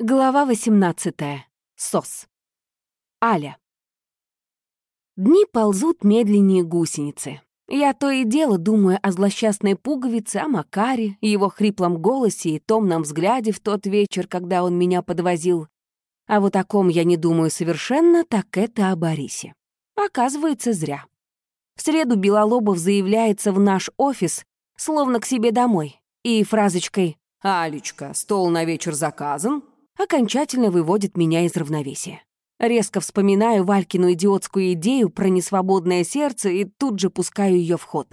Глава 18. СОС. Аля. Дни ползут медленнее гусеницы. Я то и дело думаю о злосчастной пуговице, о Макаре, его хриплом голосе и томном взгляде в тот вечер, когда он меня подвозил. А вот о ком я не думаю совершенно, так это о Борисе. Оказывается, зря. В среду Белолобов заявляется в наш офис, словно к себе домой, и фразочкой «Алечка, стол на вечер заказан», окончательно выводит меня из равновесия. Резко вспоминаю Валькину идиотскую идею про несвободное сердце и тут же пускаю ее в ход.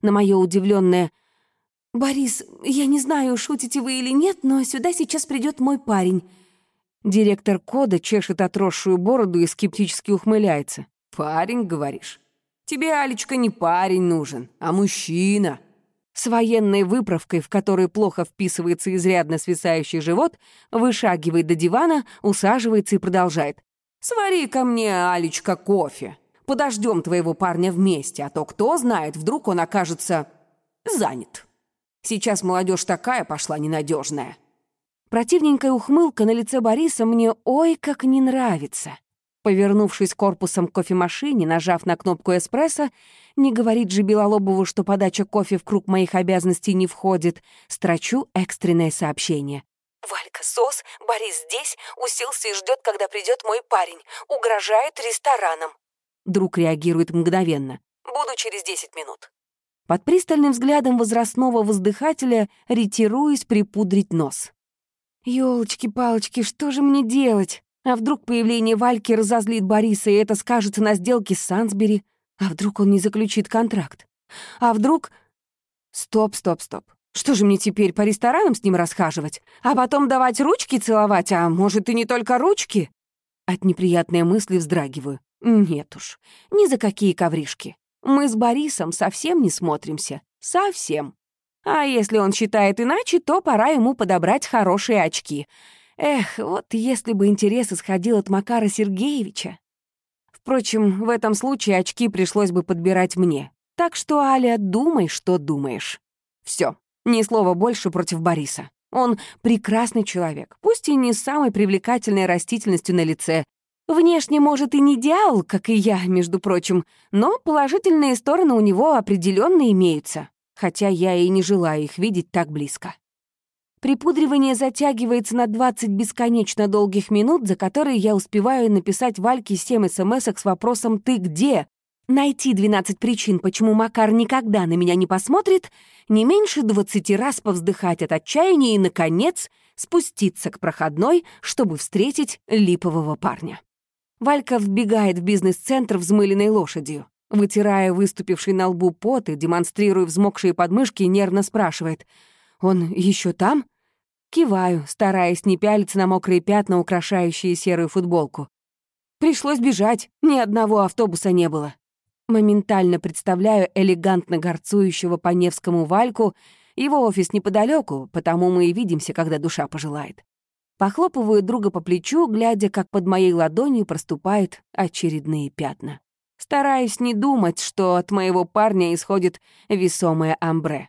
На мое удивленное «Борис, я не знаю, шутите вы или нет, но сюда сейчас придет мой парень». Директор кода чешет отросшую бороду и скептически ухмыляется. «Парень, говоришь? Тебе, Алечка, не парень нужен, а мужчина». С военной выправкой, в которой плохо вписывается изрядно свисающий живот, вышагивает до дивана, усаживается и продолжает. «Свари ко мне, Алечка, кофе. Подождем твоего парня вместе, а то кто знает, вдруг он окажется занят. Сейчас молодежь такая пошла ненадежная. Противненькая ухмылка на лице Бориса мне ой как не нравится. Повернувшись корпусом к кофемашине, нажав на кнопку эспрессо, не говорит же Белолобову, что подача кофе в круг моих обязанностей не входит, строчу экстренное сообщение. «Валька, СОС, Борис здесь, уселся и ждет, когда придет мой парень. Угрожает рестораном». Друг реагирует мгновенно. «Буду через 10 минут». Под пристальным взглядом возрастного воздыхателя ретируюсь припудрить нос. «Ёлочки-палочки, что же мне делать? А вдруг появление Вальки разозлит Бориса, и это скажется на сделке с Сансбери? А вдруг он не заключит контракт? А вдруг... Стоп, стоп, стоп. Что же мне теперь, по ресторанам с ним расхаживать? А потом давать ручки целовать, а может и не только ручки? От неприятной мысли вздрагиваю. Нет уж, ни за какие ковришки. Мы с Борисом совсем не смотримся. Совсем. А если он считает иначе, то пора ему подобрать хорошие очки — Эх, вот если бы интерес исходил от Макара Сергеевича. Впрочем, в этом случае очки пришлось бы подбирать мне. Так что, Аля, думай, что думаешь. Все, ни слова больше против Бориса. Он прекрасный человек, пусть и не с самой привлекательной растительностью на лице. Внешне, может, и не идеал, как и я, между прочим, но положительные стороны у него определенно имеются, хотя я и не желаю их видеть так близко. Припудривание затягивается на 20 бесконечно долгих минут, за которые я успеваю написать Вальке 7 смс с вопросом «Ты где?», найти 12 причин, почему Макар никогда на меня не посмотрит, не меньше 20 раз повздыхать от отчаяния и, наконец, спуститься к проходной, чтобы встретить липового парня. Валька вбегает в бизнес-центр взмыленной лошадью. Вытирая выступивший на лбу пот и демонстрируя взмокшие подмышки, нервно спрашивает — он еще там? Киваю, стараясь не пялиться на мокрые пятна, украшающие серую футболку. Пришлось бежать, ни одного автобуса не было. Моментально представляю элегантно горцующего по Невскому Вальку, его офис неподалеку, потому мы и видимся, когда душа пожелает. Похлопываю друга по плечу, глядя, как под моей ладонью проступают очередные пятна. Стараюсь не думать, что от моего парня исходит весомое амбре.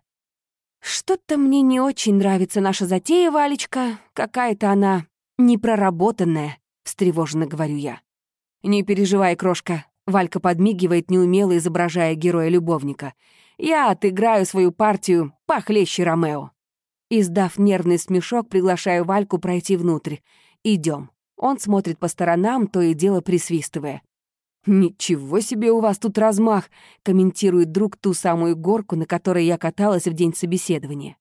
«Что-то мне не очень нравится наша затея, Валечка. Какая-то она непроработанная», — встревоженно говорю я. «Не переживай, крошка», — Валька подмигивает, неумело изображая героя-любовника. «Я отыграю свою партию похлеще Ромео». Издав нервный смешок, приглашаю Вальку пройти внутрь. Идем. Он смотрит по сторонам, то и дело присвистывая. «Ничего себе у вас тут размах!» — комментирует друг ту самую горку, на которой я каталась в день собеседования.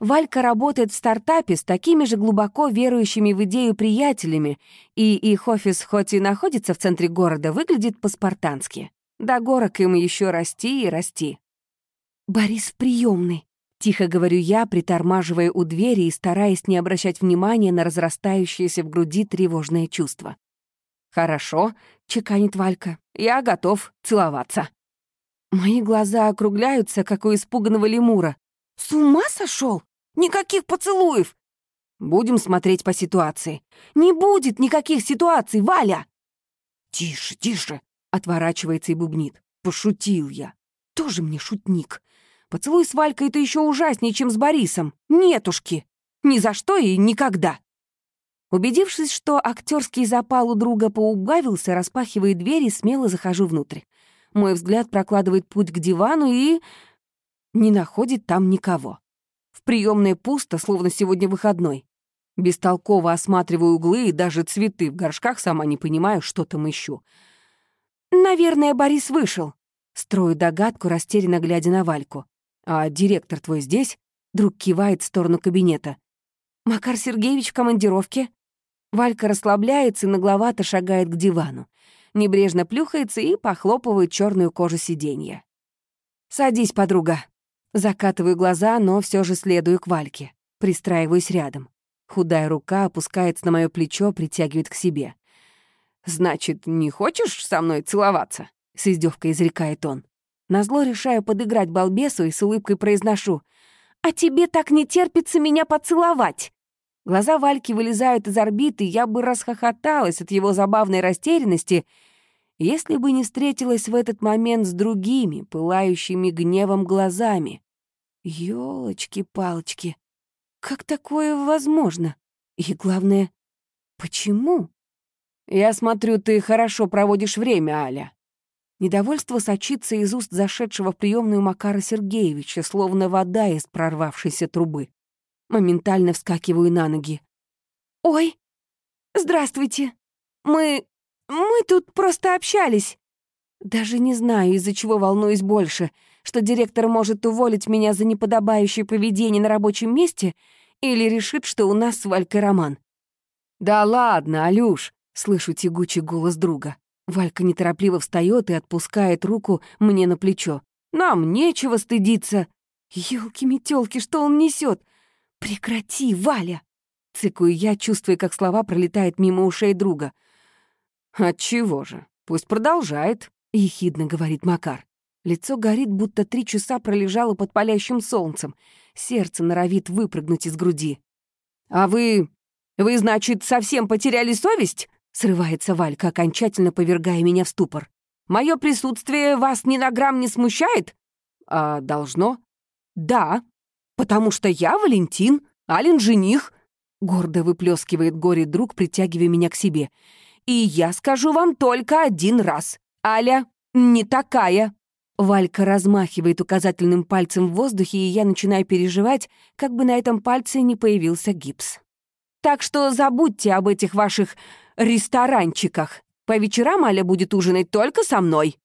Валька работает в стартапе с такими же глубоко верующими в идею приятелями, и их офис, хоть и находится в центре города, выглядит по-спартански. До горок им еще расти и расти. «Борис в приемной», — тихо говорю я, притормаживая у двери и стараясь не обращать внимания на разрастающееся в груди тревожное чувство. «Хорошо», — чеканит Валька. «Я готов целоваться». Мои глаза округляются, как у испуганного лемура. «С ума сошел? Никаких поцелуев!» «Будем смотреть по ситуации». «Не будет никаких ситуаций, Валя!» «Тише, тише!» — отворачивается и бубнит. «Пошутил я. Тоже мне шутник. Поцелуй с Валькой — это еще ужаснее, чем с Борисом. Нетушки. Ни за что и никогда!» Убедившись, что актерский запал у друга поубавился, распахиваю дверь и смело захожу внутрь. Мой взгляд прокладывает путь к дивану и... не находит там никого. В приемной пусто, словно сегодня выходной. Бестолково осматриваю углы и даже цветы в горшках, сама не понимаю, что там ищу. «Наверное, Борис вышел», — строю догадку, растерянно глядя на Вальку. «А директор твой здесь?» — друг кивает в сторону кабинета. «Макар Сергеевич в командировке?» Валька расслабляется и нагловато шагает к дивану. Небрежно плюхается и похлопывает черную кожу сиденья. «Садись, подруга». Закатываю глаза, но все же следую к Вальке. Пристраиваюсь рядом. Худая рука опускается на мое плечо, притягивает к себе. «Значит, не хочешь со мной целоваться?» — с издевкой изрекает он. Назло решаю подыграть балбесу и с улыбкой произношу. «А тебе так не терпится меня поцеловать!» Глаза Вальки вылезают из орбиты, я бы расхохоталась от его забавной растерянности, если бы не встретилась в этот момент с другими, пылающими гневом глазами. Ёлочки-палочки, как такое возможно? И главное, почему? Я смотрю, ты хорошо проводишь время, Аля. Недовольство сочится из уст зашедшего в приемную Макара Сергеевича, словно вода из прорвавшейся трубы. Моментально вскакиваю на ноги. «Ой, здравствуйте. Мы... мы тут просто общались». Даже не знаю, из-за чего волнуюсь больше, что директор может уволить меня за неподобающее поведение на рабочем месте или решит, что у нас с Валькой роман. «Да ладно, Алюш!» — слышу тягучий голос друга. Валька неторопливо встает и отпускает руку мне на плечо. «Нам нечего стыдиться!» «Елки-метёлки, что он несет? Прекрати, Валя!» Цыкаю я, чувствуя, как слова пролетают мимо ушей друга. «Отчего же? Пусть продолжает», — ехидно говорит Макар. Лицо горит, будто три часа пролежало под палящим солнцем. Сердце норовит выпрыгнуть из груди. «А вы... вы, значит, совсем потеряли совесть?» Срывается Валька, окончательно повергая меня в ступор. «Мое присутствие вас ни на грамм не смущает?» «А должно?» «Да, потому что я Валентин, Ален жених», — гордо выплескивает горе друг, притягивая меня к себе. «И я скажу вам только один раз. Аля не такая». Валька размахивает указательным пальцем в воздухе, и я начинаю переживать, как бы на этом пальце не появился гипс. Так что забудьте об этих ваших ресторанчиках. По вечерам Аля будет ужинать только со мной».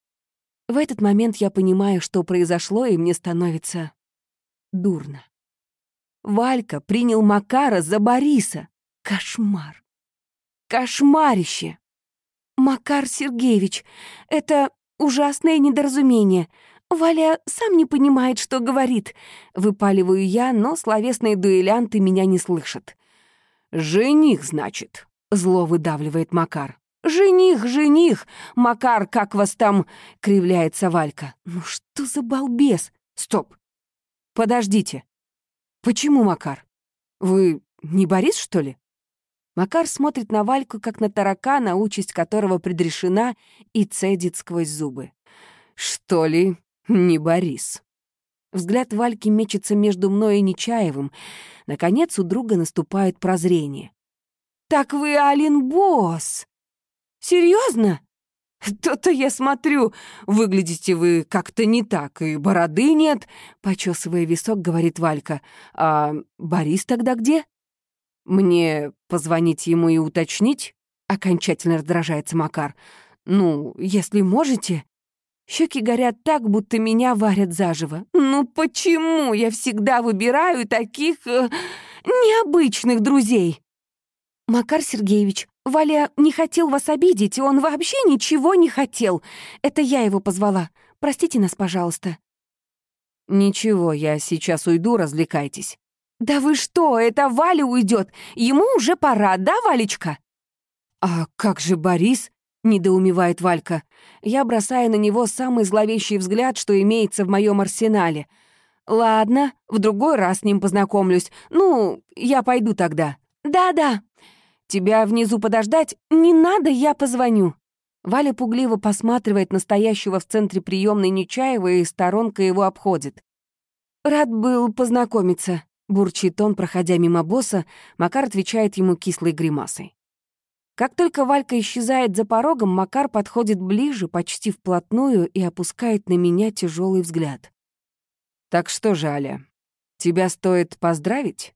В этот момент я понимаю, что произошло, и мне становится дурно. Валька принял Макара за Бориса. Кошмар. Кошмарище. Макар Сергеевич, это ужасное недоразумение. Валя сам не понимает, что говорит. Выпаливаю я, но словесные дуэлянты меня не слышат. «Жених, значит», — зло выдавливает Макар. «Жених, жених! Макар, как вас там?» — кривляется Валька. «Ну что за балбес? Стоп! Подождите. Почему Макар? Вы не Борис, что ли?» Макар смотрит на Вальку, как на таракана, участь которого предрешена, и цедит сквозь зубы. «Что ли, не Борис?» Взгляд Вальки мечется между мной и Нечаевым. Наконец у друга наступает прозрение. «Так вы Алин Босс! Серьезно? То-то я смотрю, выглядите вы как-то не так, и бороды нет», — почесывая висок, говорит Валька. «А Борис тогда где?» «Мне позвонить ему и уточнить?» — окончательно раздражается Макар. «Ну, если можете...» Щеки горят так, будто меня варят заживо. Ну почему я всегда выбираю таких э, необычных друзей? Макар Сергеевич, Валя не хотел вас обидеть, он вообще ничего не хотел. Это я его позвала. Простите нас, пожалуйста. Ничего, я сейчас уйду, развлекайтесь. Да вы что, это Валя уйдет. Ему уже пора, да, Валечка? А как же Борис? — недоумевает Валька. Я бросаю на него самый зловещий взгляд, что имеется в моем арсенале. «Ладно, в другой раз с ним познакомлюсь. Ну, я пойду тогда». «Да-да». «Тебя внизу подождать? Не надо, я позвоню». Валя пугливо посматривает на стоящего в центре приемной Нечаева и сторонка его обходит. «Рад был познакомиться», Бурчит он, проходя мимо босса, Макар отвечает ему кислой гримасой. Как только Валька исчезает за порогом, Макар подходит ближе, почти вплотную, и опускает на меня тяжелый взгляд. «Так что же, Аля, тебя стоит поздравить?»